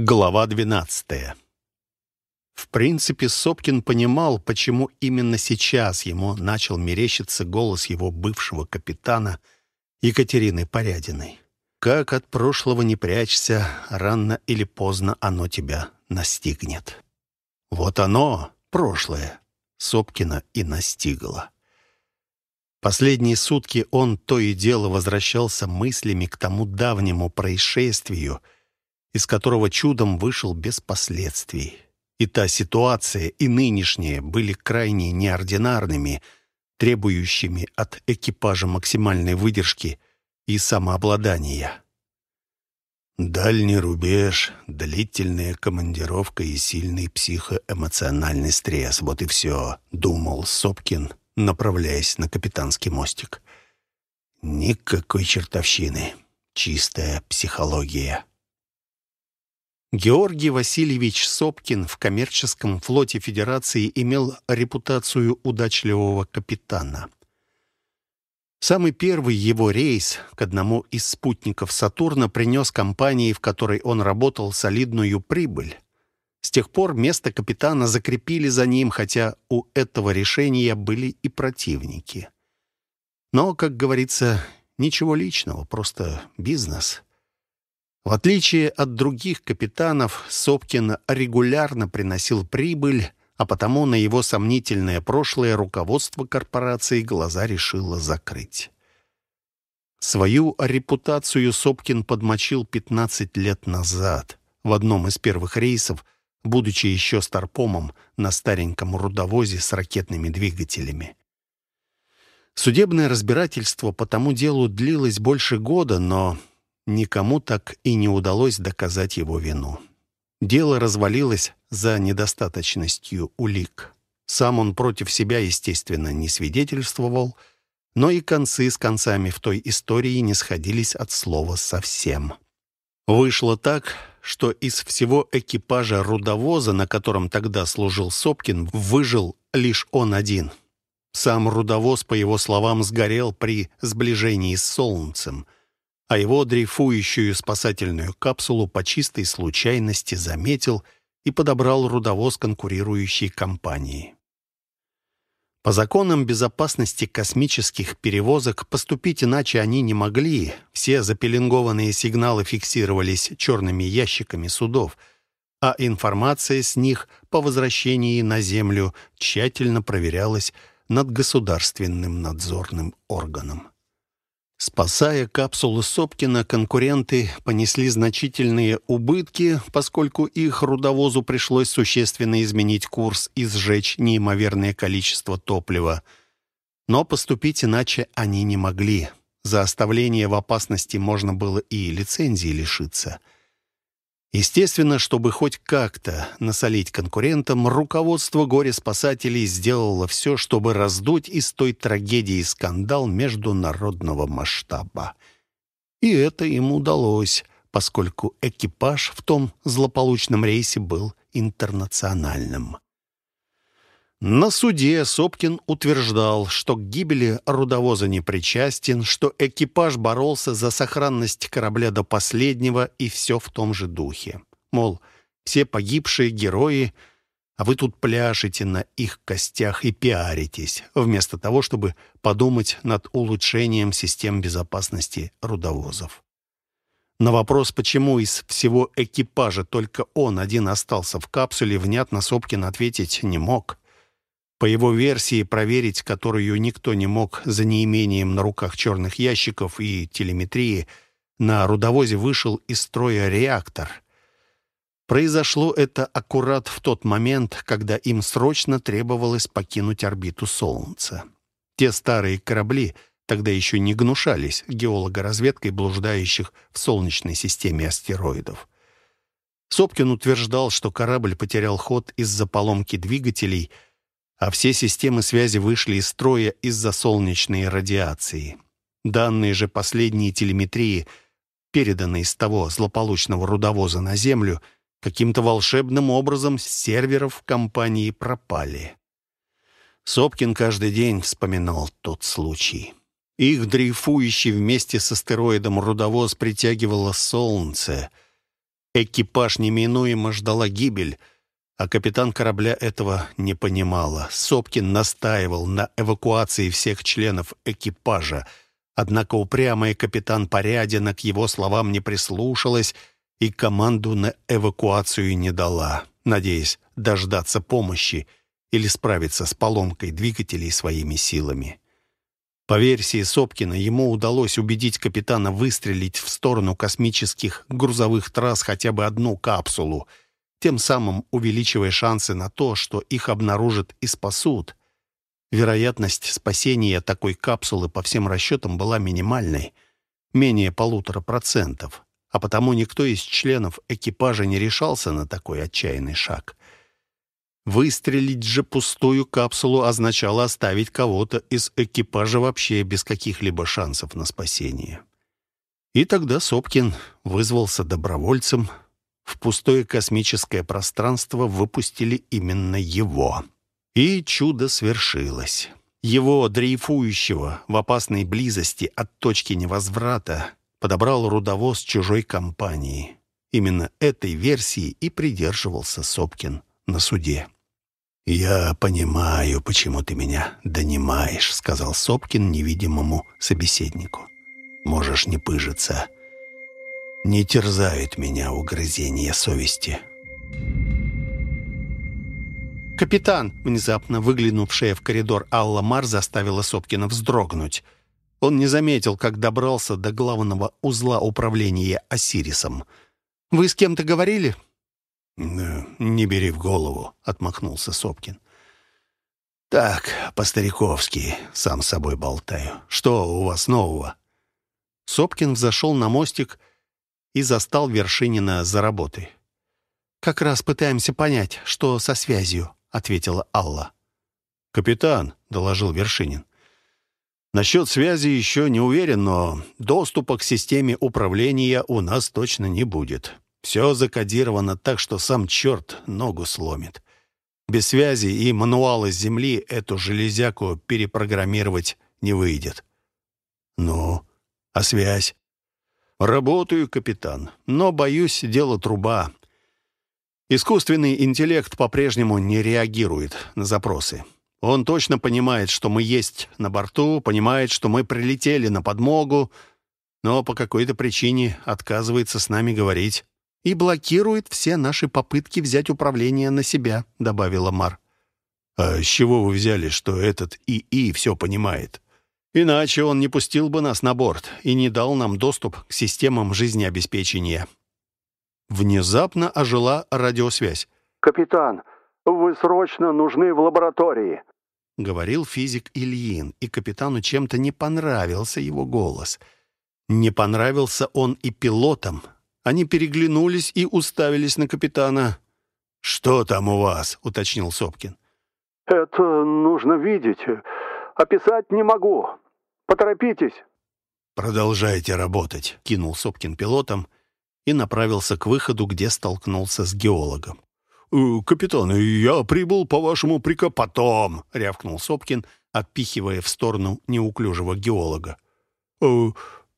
Глава 12. В принципе, Сопкин понимал, почему именно сейчас ему начал мерещиться голос его бывшего капитана Екатерины Порядиной. «Как от прошлого не прячься, рано или поздно оно тебя настигнет». Вот оно, прошлое, Сопкина и настигло. Последние сутки он то и дело возвращался мыслями к тому давнему происшествию — из которого чудом вышел без последствий. И та ситуация, и нынешняя были крайне неординарными, требующими от экипажа максимальной выдержки и самообладания. Дальний рубеж, длительная командировка и сильный психоэмоциональный стресс. Вот и все, думал Сопкин, направляясь на капитанский мостик. Никакой чертовщины. Чистая психология. Георгий Васильевич Сопкин в коммерческом флоте Федерации имел репутацию удачливого капитана. Самый первый его рейс к одному из спутников Сатурна принес компании, в которой он работал, солидную прибыль. С тех пор место капитана закрепили за ним, хотя у этого решения были и противники. Но, как говорится, ничего личного, просто бизнес — в отличие от других капитанов, Сопкин регулярно приносил прибыль, а потому на его сомнительное прошлое руководство корпорации глаза решило закрыть. Свою репутацию Сопкин подмочил 15 лет назад в одном из первых рейсов, будучи еще старпомом на стареньком рудовозе с ракетными двигателями. Судебное разбирательство по тому делу длилось больше года, но никому так и не удалось доказать его вину. Дело развалилось за недостаточностью улик. Сам он против себя, естественно, не свидетельствовал, но и концы с концами в той истории не сходились от слова совсем. Вышло так, что из всего экипажа рудовоза, на котором тогда служил Сопкин, выжил лишь он один. Сам рудовоз, по его словам, сгорел при сближении с Солнцем — а его дрейфующую спасательную капсулу по чистой случайности заметил и подобрал рудовоз конкурирующей компании. По законам безопасности космических перевозок поступить иначе они не могли. Все запеленгованные сигналы фиксировались черными ящиками судов, а информация с них по возвращении на Землю тщательно проверялась над государственным надзорным органом. Спасая капсулы Сопкина, конкуренты понесли значительные убытки, поскольку их рудовозу пришлось существенно изменить курс и сжечь неимоверное количество топлива. Но поступить иначе они не могли. За оставление в опасности можно было и лицензии лишиться – Естественно, чтобы хоть как-то насолить конкурентам, руководство горе-спасателей сделало все, чтобы раздуть из той трагедии скандал международного масштаба. И это им удалось, поскольку экипаж в том злополучном рейсе был интернациональным. На суде Сопкин утверждал, что к гибели рудовоза не причастен, что экипаж боролся за сохранность корабля до последнего и все в том же духе. Мол, все погибшие герои, а вы тут пляшете на их костях и пиаритесь, вместо того, чтобы подумать над улучшением систем безопасности рудовозов. На вопрос, почему из всего экипажа только он один остался в капсуле, внятно Сопкин ответить не мог. По его версии, проверить которую никто не мог за неимением на руках черных ящиков и телеметрии, на рудовозе вышел из строя реактор. Произошло это аккурат в тот момент, когда им срочно требовалось покинуть орбиту Солнца. Те старые корабли тогда еще не гнушались геологоразведкой блуждающих в Солнечной системе астероидов. Сопкин утверждал, что корабль потерял ход из-за поломки двигателей — а все системы связи вышли из строя из-за солнечной радиации. Данные же последней телеметрии, переданные с того злополучного рудовоза на Землю, каким-то волшебным образом с серверов компании пропали. Сопкин каждый день вспоминал тот случай. Их дрейфующий вместе с астероидом рудовоз притягивало солнце. Экипаж неминуемо ждала гибель, а капитан корабля этого не понимала. Сопкин настаивал на эвакуации всех членов экипажа, однако упрямая капитан Порядина к его словам не прислушалась и команду на эвакуацию не дала, надеясь дождаться помощи или справиться с поломкой двигателей своими силами. По версии Сопкина, ему удалось убедить капитана выстрелить в сторону космических грузовых трасс хотя бы одну капсулу, тем самым увеличивая шансы на то, что их обнаружат и спасут. Вероятность спасения такой капсулы по всем расчетам была минимальной, менее полутора процентов, а потому никто из членов экипажа не решался на такой отчаянный шаг. Выстрелить же пустую капсулу означало оставить кого-то из экипажа вообще без каких-либо шансов на спасение. И тогда Сопкин вызвался добровольцем. В пустое космическое пространство выпустили именно его. И чудо свершилось. Его, дрейфующего в опасной близости от точки невозврата, подобрал рудовоз чужой компании. Именно этой версии и придерживался Сопкин на суде. «Я понимаю, почему ты меня донимаешь», — сказал Сопкин невидимому собеседнику. «Можешь не пыжиться. Не терзают меня угрызения совести». «Капитан!» — внезапно выглянувшая в коридор Алла Мар заставила Сопкина вздрогнуть. Он не заметил, как добрался до главного узла управления Осирисом. «Вы с кем-то говорили?» «Не бери в голову», — отмахнулся Сопкин. «Так, по-стариковски, сам с собой болтаю. Что у вас нового?» Сопкин взошел на мостик и застал Вершинина за работой. «Как раз пытаемся понять, что со связью», — ответила Алла. «Капитан», — доложил Вершинин. «Насчет связи еще не уверен, но доступа к системе управления у нас точно не будет. Все закодировано так, что сам черт ногу сломит. Без связи и мануала с земли эту железяку перепрограммировать не выйдет. Ну, а связь? Работаю, капитан, но, боюсь, дело труба. Искусственный интеллект по-прежнему не реагирует на запросы. Он точно понимает, что мы есть на борту, понимает, что мы прилетели на подмогу, но по какой-то причине отказывается с нами говорить и блокирует все наши попытки взять управление на себя», — добавила Мар. «А с чего вы взяли, что этот ИИ все понимает? Иначе он не пустил бы нас на борт и не дал нам доступ к системам жизнеобеспечения». Внезапно ожила радиосвязь. «Капитан, вы срочно нужны в лаборатории», — говорил физик Ильин, и капитану чем-то не понравился его голос. Не понравился он и пилотам, они переглянулись и уставились на капитана. «Что там у вас?» — уточнил Сопкин. «Это нужно видеть. Описать не могу. Поторопитесь». «Продолжайте работать», — кинул Сопкин пилотом и направился к выходу, где столкнулся с геологом. «Э, «Капитан, я прибыл по вашему прика потом», — рявкнул Сопкин, отпихивая в сторону неуклюжего геолога. «Э,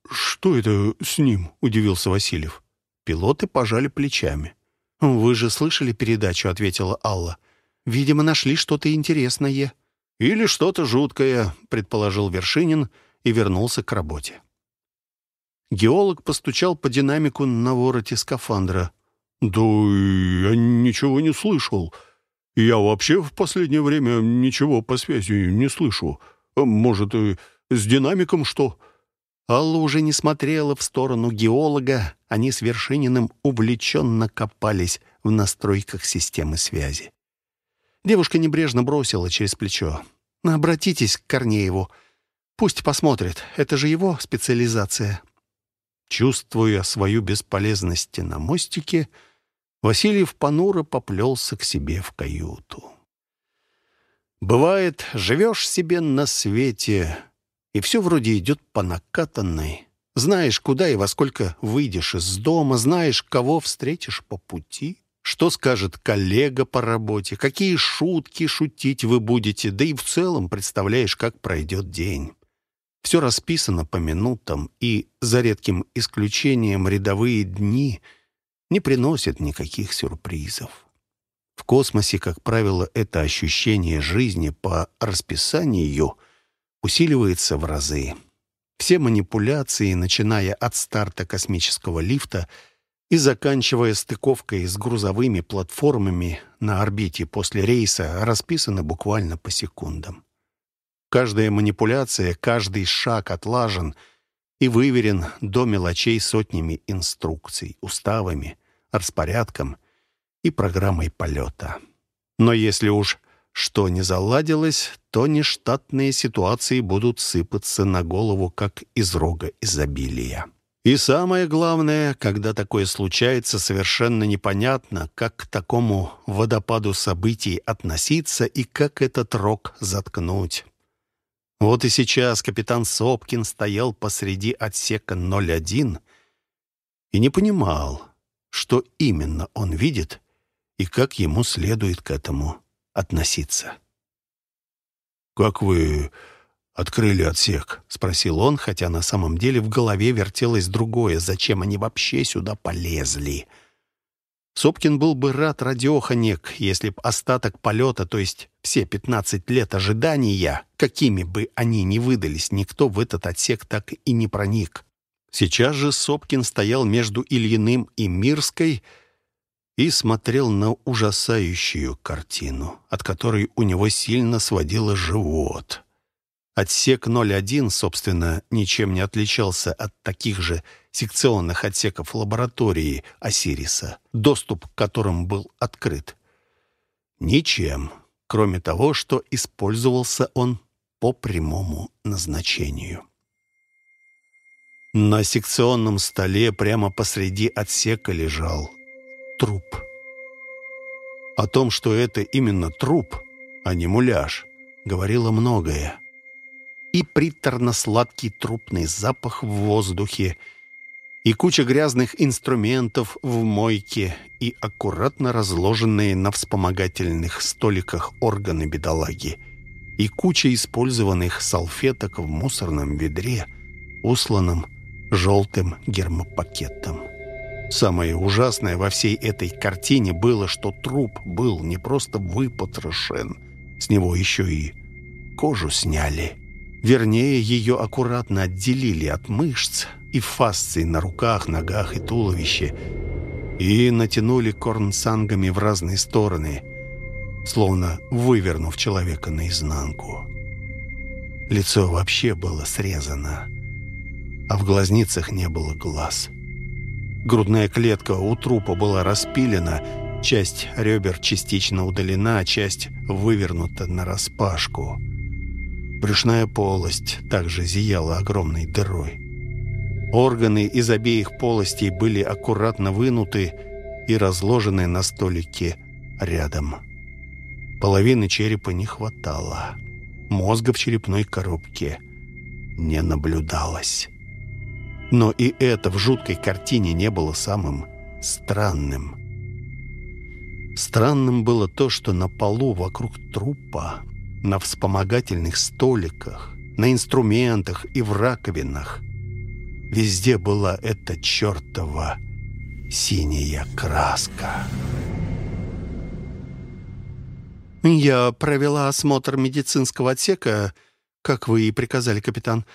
«Что это с ним?» — удивился Васильев. Пилоты пожали плечами. «Вы же слышали передачу», — ответила Алла. «Видимо, нашли что-то интересное». «Или что-то жуткое», — предположил Вершинин и вернулся к работе. Геолог постучал по динамику на вороте скафандра. «Да я ничего не слышал. Я вообще в последнее время ничего по связи не слышу. Может, с динамиком что?» Алла уже не смотрела в сторону геолога, они с Вершининым увлеченно копались в настройках системы связи. Девушка небрежно бросила через плечо. «Обратитесь к Корнееву. Пусть посмотрит. Это же его специализация». Чувствуя свою бесполезность на мостике, Васильев понуро поплелся к себе в каюту. Бывает, живешь себе на свете, и все вроде идет по накатанной. Знаешь, куда и во сколько выйдешь из дома, знаешь, кого встретишь по пути, что скажет коллега по работе, какие шутки шутить вы будете, да и в целом представляешь, как пройдет день. Все расписано по минутам, и, за редким исключением, рядовые дни не приносит никаких сюрпризов. В космосе, как правило, это ощущение жизни по расписанию усиливается в разы. Все манипуляции, начиная от старта космического лифта и заканчивая стыковкой с грузовыми платформами на орбите после рейса, расписаны буквально по секундам. Каждая манипуляция, каждый шаг отлажен и выверен до мелочей сотнями инструкций, уставами, распорядком и программой полета. Но если уж что не заладилось, то нештатные ситуации будут сыпаться на голову, как из рога изобилия. И самое главное, когда такое случается, совершенно непонятно, как к такому водопаду событий относиться и как этот рог заткнуть. Вот и сейчас капитан Сопкин стоял посреди отсека 01 и не понимал, что именно он видит и как ему следует к этому относиться. «Как вы открыли отсек?» — спросил он, хотя на самом деле в голове вертелось другое. Зачем они вообще сюда полезли? Сопкин был бы рад радиоханек, если б остаток полета, то есть все 15 лет ожидания, какими бы они ни выдались, никто в этот отсек так и не проник. Сейчас же Сопкин стоял между Ильиным и Мирской и смотрел на ужасающую картину, от которой у него сильно сводило живот. Отсек 01, собственно, ничем не отличался от таких же секционных отсеков лаборатории Осириса, доступ к которым был открыт. Ничем, кроме того, что использовался он по прямому назначению. На секционном столе прямо посреди отсека лежал труп. О том, что это именно труп, а не муляж, говорило многое и приторно-сладкий трупный запах в воздухе, и куча грязных инструментов в мойке, и аккуратно разложенные на вспомогательных столиках органы бедолаги, и куча использованных салфеток в мусорном ведре, усланном желтым гермопакетом. Самое ужасное во всей этой картине было, что труп был не просто выпотрошен, с него еще и кожу сняли. Вернее, ее аккуратно отделили от мышц и фасций на руках, ногах и туловище и натянули корнсангами в разные стороны, словно вывернув человека наизнанку. Лицо вообще было срезано, а в глазницах не было глаз. Грудная клетка у трупа была распилена, часть ребер частично удалена, часть вывернута нараспашку. Брюшная полость также зияла огромной дырой. Органы из обеих полостей были аккуратно вынуты и разложены на столике рядом. Половины черепа не хватало. Мозга в черепной коробке не наблюдалось. Но и это в жуткой картине не было самым странным. Странным было то, что на полу вокруг трупа на вспомогательных столиках, на инструментах и в раковинах. Везде была эта чертова синяя краска. «Я провела осмотр медицинского отсека, как вы и приказали, капитан.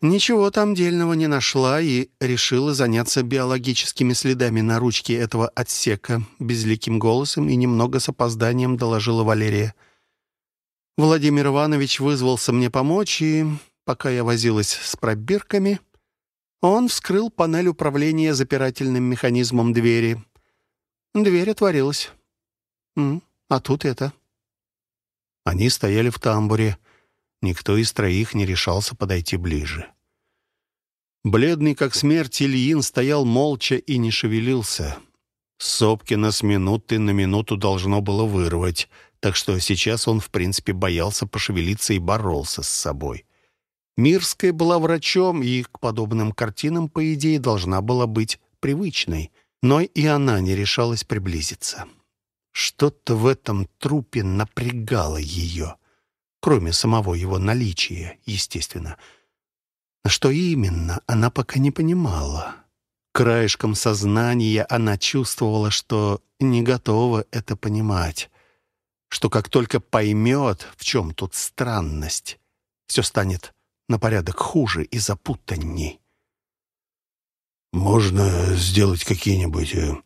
Ничего там дельного не нашла и решила заняться биологическими следами на ручке этого отсека», безликим голосом и немного с опозданием доложила Валерия. Владимир Иванович вызвался мне помочь, и, пока я возилась с пробирками, он вскрыл панель управления запирательным механизмом двери. Дверь отворилась. А тут это. Они стояли в тамбуре. Никто из троих не решался подойти ближе. Бледный, как смерть, Ильин стоял молча и не шевелился. Сопкина с минуты на минуту должно было вырвать так что сейчас он, в принципе, боялся пошевелиться и боролся с собой. Мирская была врачом и к подобным картинам, по идее, должна была быть привычной, но и она не решалась приблизиться. Что-то в этом трупе напрягало ее, кроме самого его наличия, естественно. Что именно, она пока не понимала. Краешком сознания она чувствовала, что не готова это понимать, что как только поймет, в чем тут странность, все станет на порядок хуже и запутанней. «Можно сделать какие-нибудь э,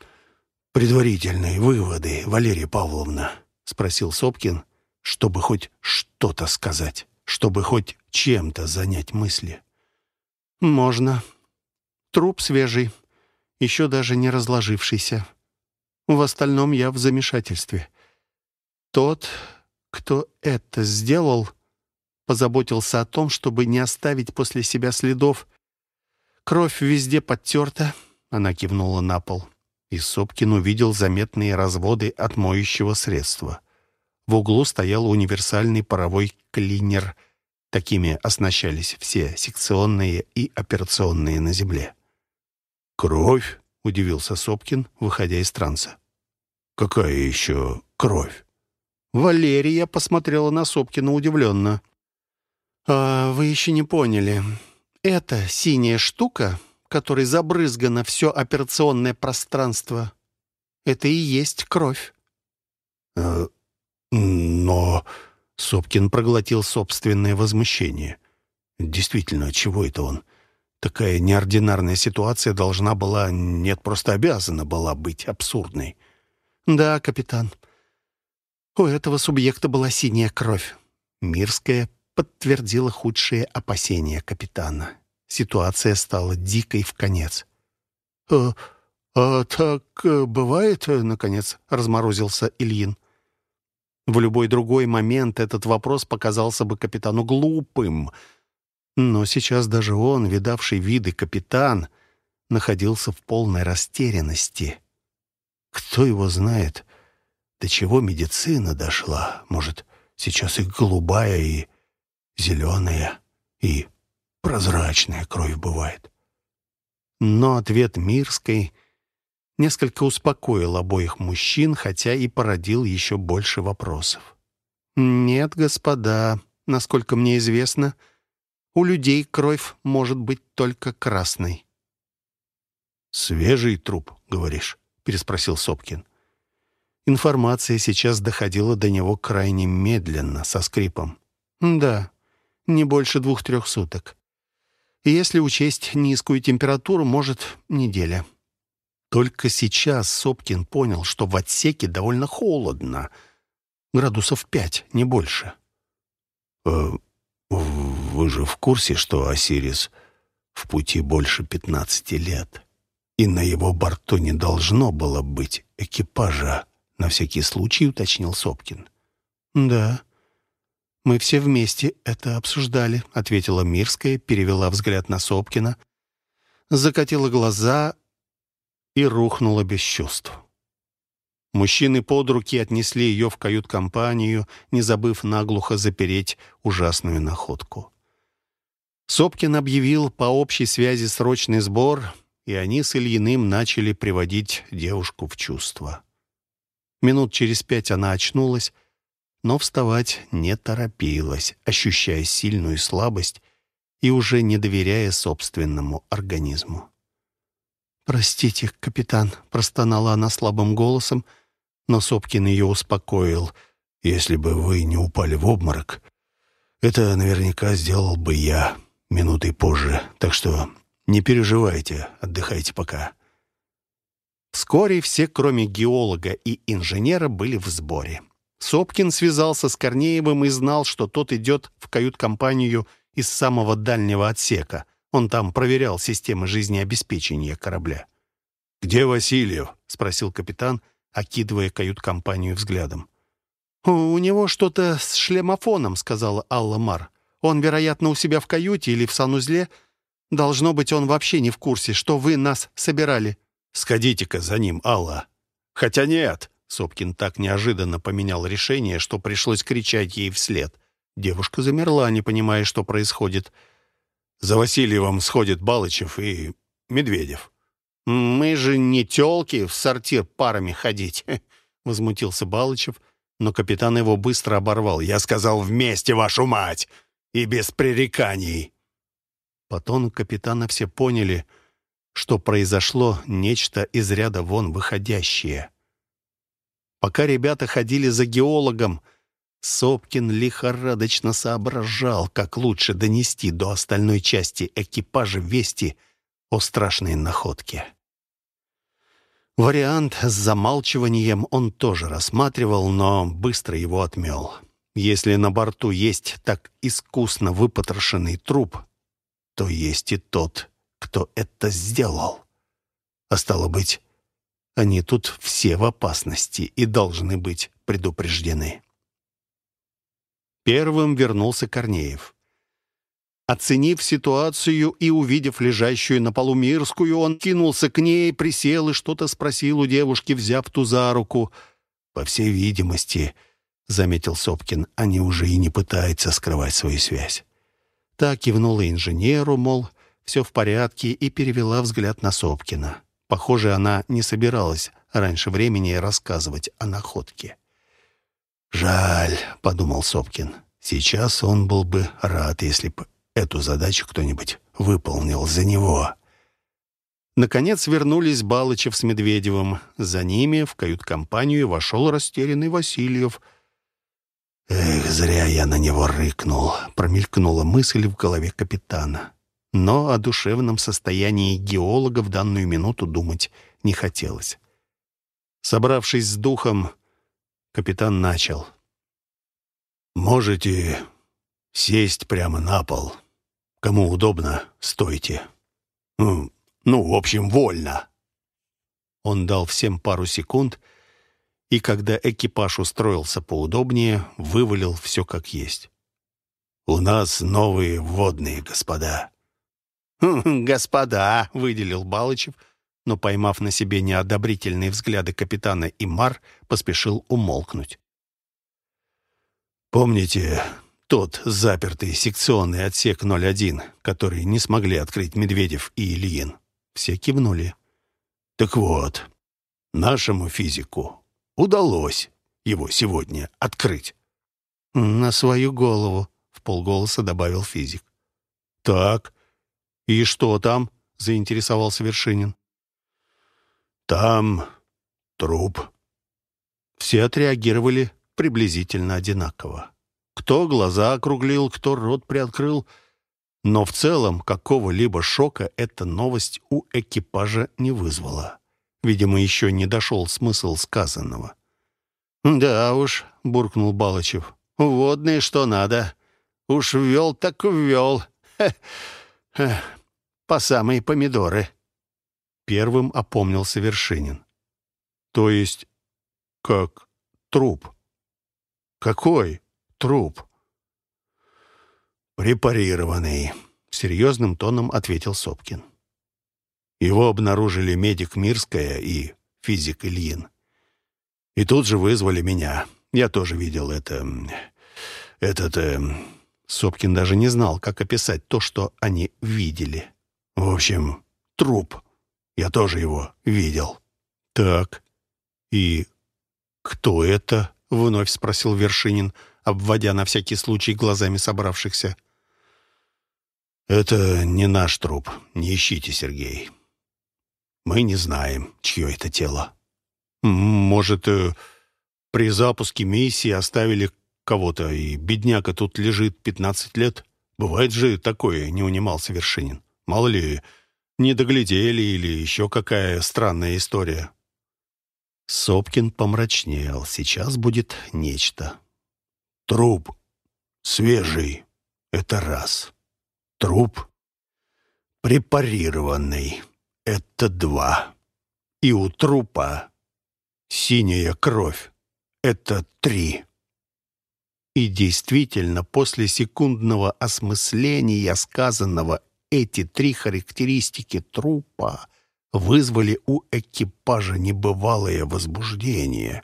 предварительные выводы, Валерия Павловна?» — спросил Сопкин, чтобы хоть что-то сказать, чтобы хоть чем-то занять мысли. «Можно. Труп свежий, еще даже не разложившийся. В остальном я в замешательстве. Тот, кто это сделал, позаботился о том, чтобы не оставить после себя следов. Кровь везде подтерта, она кивнула на пол. И Сопкин увидел заметные разводы от моющего средства. В углу стоял универсальный паровой клинер. Такими оснащались все секционные и операционные на земле. «Кровь?» — удивился Сопкин, выходя из транса. «Какая еще кровь?» Валерия посмотрела на Сопкина удивленно. «А вы еще не поняли. Эта синяя штука, которой забрызгано все операционное пространство, это и есть кровь». Э, «Но...» — Сопкин проглотил собственное возмущение. «Действительно, чего это он?» Такая неординарная ситуация должна была, нет, просто обязана была быть абсурдной. «Да, капитан. У этого субъекта была синяя кровь». Мирская подтвердила худшие опасения капитана. Ситуация стала дикой в конец. «А, а так э, бывает?» — наконец разморозился Ильин. В любой другой момент этот вопрос показался бы капитану глупым. Но сейчас даже он, видавший виды капитан, находился в полной растерянности. Кто его знает, до чего медицина дошла? Может, сейчас и голубая, и зеленая, и прозрачная кровь бывает. Но ответ Мирской несколько успокоил обоих мужчин, хотя и породил еще больше вопросов. «Нет, господа, насколько мне известно, у людей кровь может быть только красной». «Свежий труп, говоришь?» — переспросил Сопкин. Информация сейчас доходила до него крайне медленно, со скрипом. «Да, не больше двух-трех суток. Если учесть низкую температуру, может, неделя». Только сейчас Сопкин понял, что в отсеке довольно холодно. Градусов пять, не больше. «Э, «Вы же в курсе, что Осирис в пути больше пятнадцати лет, и на его борту не должно было быть экипажа?» На всякий случай уточнил Сопкин. «Да, мы все вместе это обсуждали», — ответила Мирская, перевела взгляд на Сопкина, закатила глаза и рухнула без чувств. Мужчины под руки отнесли ее в кают-компанию, не забыв наглухо запереть ужасную находку. Сопкин объявил по общей связи срочный сбор, и они с Ильиным начали приводить девушку в чувство. Минут через пять она очнулась, но вставать не торопилась, ощущая сильную слабость и уже не доверяя собственному организму. «Простите, капитан», — простонала она слабым голосом, но Сопкин ее успокоил. «Если бы вы не упали в обморок, это наверняка сделал бы я минутой позже, так что не переживайте, отдыхайте пока». Вскоре все, кроме геолога и инженера, были в сборе. Сопкин связался с Корнеевым и знал, что тот идет в кают-компанию из самого дальнего отсека. Он там проверял системы жизнеобеспечения корабля. «Где Васильев?» — спросил капитан, окидывая кают-компанию взглядом. «У него что-то с шлемофоном», — сказала Алла Мар. «Он, вероятно, у себя в каюте или в санузле. Должно быть, он вообще не в курсе, что вы нас собирали». «Сходите-ка за ним, Алла». «Хотя нет», Сопкин так неожиданно поменял решение, что пришлось кричать ей вслед. Девушка замерла, не понимая, что происходит. «За Васильевым сходит Балычев и Медведев». «Мы же не тёлки в сортир парами ходить», — возмутился Балычев, но капитан его быстро оборвал. «Я сказал вместе, вашу мать, и без пререканий». По тону капитана все поняли, что произошло нечто из ряда вон выходящее. Пока ребята ходили за геологом, Сопкин лихорадочно соображал, как лучше донести до остальной части экипажа вести о страшной находке. Вариант с замалчиванием он тоже рассматривал, но быстро его отмел. Если на борту есть так искусно выпотрошенный труп, то есть и тот, кто это сделал. А стало быть, они тут все в опасности и должны быть предупреждены. Первым вернулся Корнеев. Оценив ситуацию и увидев лежащую на полу Мирскую, он кинулся к ней, присел и что-то спросил у девушки, взяв ту за руку. «По всей видимости», — заметил Сопкин, — «они уже и не пытаются скрывать свою связь». Так кивнула инженеру, мол, все в порядке, и перевела взгляд на Сопкина. Похоже, она не собиралась раньше времени рассказывать о находке. «Жаль», — подумал Сопкин. «Сейчас он был бы рад, если бы эту задачу кто-нибудь выполнил за него». Наконец вернулись Балычев с Медведевым. За ними в кают-компанию вошел растерянный Васильев. «Эх, зря я на него рыкнул», — промелькнула мысль в голове капитана. Но о душевном состоянии геолога в данную минуту думать не хотелось. Собравшись с духом, капитан начал. «Можете сесть прямо на пол. Кому удобно, стойте. Ну, ну, в общем, вольно». Он дал всем пару секунд, и когда экипаж устроился поудобнее, вывалил все как есть. «У нас новые водные, господа». «Господа», — выделил Балычев, но, поймав на себе неодобрительные взгляды капитана и Мар, поспешил умолкнуть. «Помните тот запертый секционный отсек 01, который не смогли открыть Медведев и Ильин?» Все кивнули. «Так вот, нашему физику удалось его сегодня открыть». «На свою голову», — в полголоса добавил физик. «Так, и что там?» — заинтересовался Вершинин. «Там труп». Все отреагировали приблизительно одинаково. Кто глаза округлил, кто рот приоткрыл. Но в целом какого-либо шока эта новость у экипажа не вызвала. Видимо, еще не дошел смысл сказанного. «Да уж», — буркнул Балычев, — «водные что надо. Уж ввел так ввел. Хе, хе, по самые помидоры». Первым опомнился Вершинин. «То есть как труп?» «Какой труп?» «Препарированный», — серьезным тоном ответил Сопкин. Его обнаружили медик Мирская и физик Ильин. И тут же вызвали меня. Я тоже видел это... Этот... Э, Сопкин даже не знал, как описать то, что они видели. В общем, труп. Я тоже его видел. Так. И кто это? Вновь спросил Вершинин, обводя на всякий случай глазами собравшихся. «Это не наш труп. Не ищите, Сергей. Мы не знаем, чье это тело. Может, э, при запуске миссии оставили кого-то, и бедняка тут лежит пятнадцать лет? Бывает же такое, не унимался Вершинин. Мало ли, не доглядели или еще какая странная история. Сопкин помрачнел. Сейчас будет нечто. Труп свежий — это раз. Труп препарированный — это два. И у трупа синяя кровь — это три. И действительно, после секундного осмысления сказанного эти три характеристики трупа вызвали у экипажа небывалое возбуждение.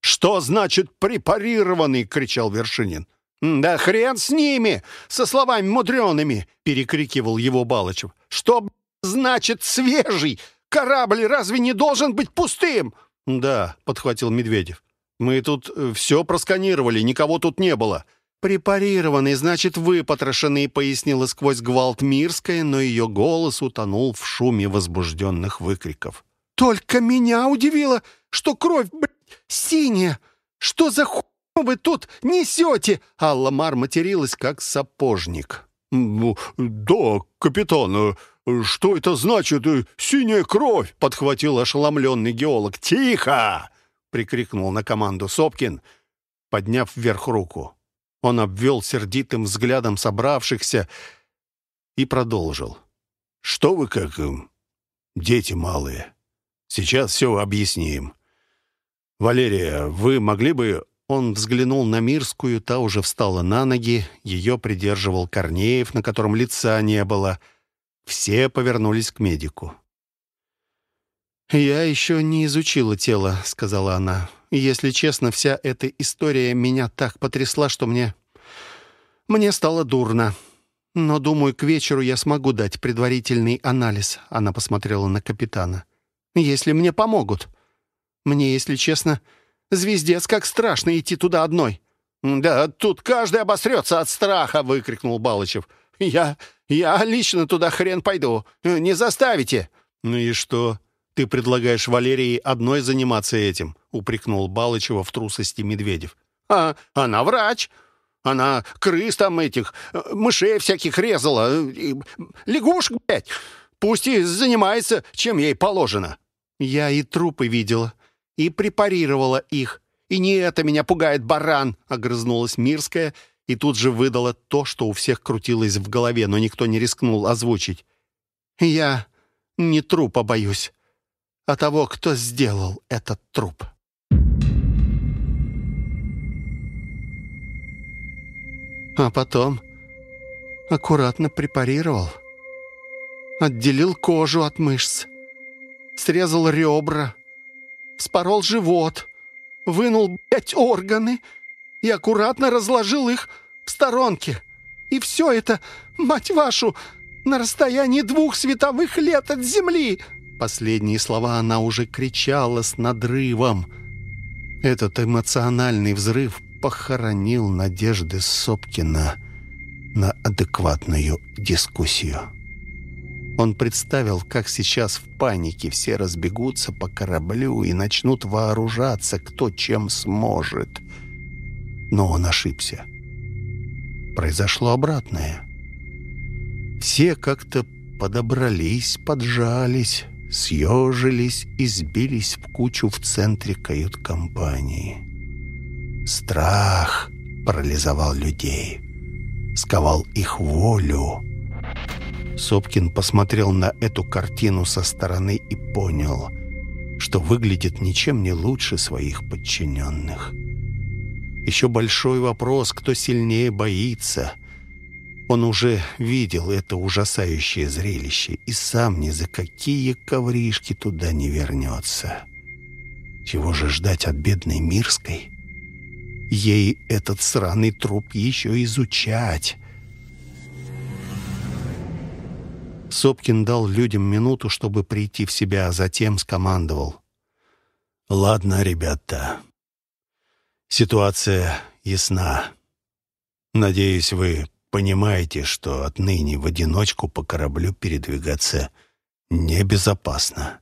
«Что значит препарированный?» — кричал Вершинин. «Да хрен с ними! Со словами мудреными!» — перекрикивал его Балычев. «Что значит свежий? Корабль разве не должен быть пустым?» «Да», — подхватил Медведев. «Мы тут э, все просканировали, никого тут не было. «Препарированный, значит, выпотрошенный», — пояснила сквозь гвалт Мирская, но ее голос утонул в шуме возбужденных выкриков. «Только меня удивило, что кровь, блядь, синяя! Что за хуй вы тут несете?» Алла Мар материлась, как сапожник. «Ну, да, капитан, что это значит, синяя кровь?» — подхватил ошеломленный геолог. «Тихо!» — прикрикнул на команду Сопкин, подняв вверх руку. Он обвел сердитым взглядом собравшихся и продолжил. «Что вы как эм, дети малые? Сейчас все объясним. Валерия, вы могли бы...» Он взглянул на Мирскую, та уже встала на ноги, ее придерживал Корнеев, на котором лица не было. Все повернулись к медику. «Я еще не изучила тело», — сказала она. «Если честно, вся эта история меня так потрясла, что мне... мне стало дурно. Но, думаю, к вечеру я смогу дать предварительный анализ», — она посмотрела на капитана. «Если мне помогут. Мне, если честно, звездец, как страшно идти туда одной». «Да тут каждый обосрется от страха!» — выкрикнул Балычев. «Я... я лично туда хрен пойду. Не заставите!» «Ну и что?» «Ты предлагаешь Валерии одной заниматься этим», — упрекнул Балычева в трусости Медведев. «А она врач. Она крыс там этих, мышей всяких резала. Лягушек, блядь. Пусть и занимается, чем ей положено». «Я и трупы видела, и препарировала их. И не это меня пугает, баран!» — огрызнулась Мирская и тут же выдала то, что у всех крутилось в голове, но никто не рискнул озвучить. «Я не трупа боюсь а того, кто сделал этот труп. А потом аккуратно препарировал. Отделил кожу от мышц, срезал ребра, спорол живот, вынул, блядь, органы и аккуратно разложил их в сторонке. И все это, мать вашу, на расстоянии двух световых лет от Земли!» Последние слова она уже кричала с надрывом. Этот эмоциональный взрыв похоронил надежды Сопкина на адекватную дискуссию. Он представил, как сейчас в панике все разбегутся по кораблю и начнут вооружаться кто чем сможет. Но он ошибся. Произошло обратное. Все как-то подобрались, поджались, съежились и сбились в кучу в центре кают-компании. Страх парализовал людей, сковал их волю. Сопкин посмотрел на эту картину со стороны и понял, что выглядит ничем не лучше своих подчиненных. Еще большой вопрос, кто сильнее боится – он уже видел это ужасающее зрелище и сам ни за какие ковришки туда не вернется. Чего же ждать от бедной Мирской? Ей этот сраный труп еще изучать. Сопкин дал людям минуту, чтобы прийти в себя, а затем скомандовал. «Ладно, ребята, ситуация ясна. Надеюсь, вы понимаете, что отныне в одиночку по кораблю передвигаться небезопасно.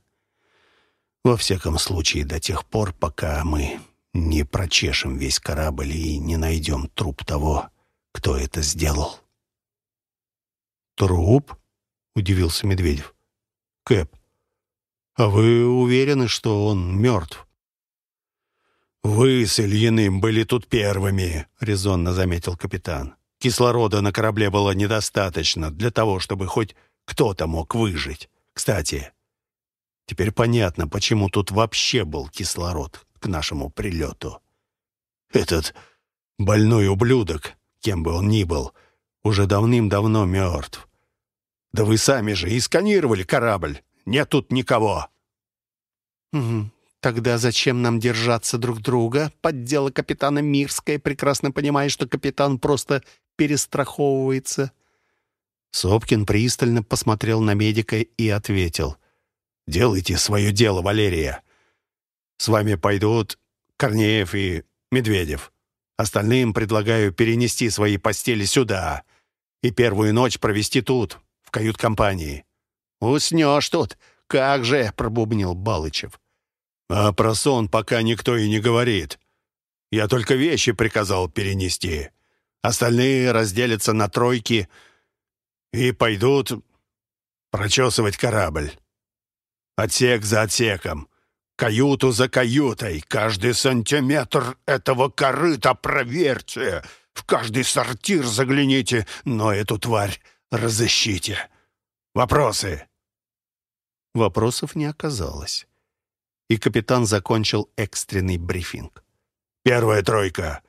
Во всяком случае, до тех пор, пока мы не прочешем весь корабль и не найдем труп того, кто это сделал. «Труп?» — удивился Медведев. «Кэп, а вы уверены, что он мертв?» «Вы с Ильиным были тут первыми», — резонно заметил капитан. Кислорода на корабле было недостаточно для того, чтобы хоть кто-то мог выжить. Кстати, теперь понятно, почему тут вообще был кислород к нашему прилету. Этот больной ублюдок, кем бы он ни был, уже давным-давно мертв. Да вы сами же и сканировали корабль. Нет тут никого. Угу. «Тогда зачем нам держаться друг друга?» — поддела капитана Мирская, прекрасно понимая, что капитан просто перестраховывается. Сопкин пристально посмотрел на медика и ответил. «Делайте свое дело, Валерия. С вами пойдут Корнеев и Медведев. Остальным предлагаю перенести свои постели сюда и первую ночь провести тут, в кают-компании». «Уснешь тут? Как же!» — пробубнил Балычев. «А про сон пока никто и не говорит. Я только вещи приказал перенести. Остальные разделятся на тройки и пойдут прочесывать корабль. Отсек за отсеком, каюту за каютой. Каждый сантиметр этого корыта проверьте. В каждый сортир загляните, но эту тварь разыщите. Вопросы?» Вопросов не оказалось. И капитан закончил экстренный брифинг. «Первая тройка.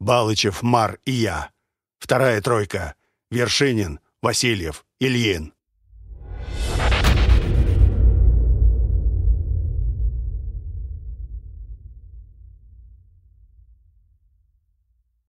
Балычев, Мар и я. Вторая тройка. Вершинин, Васильев, Ильин.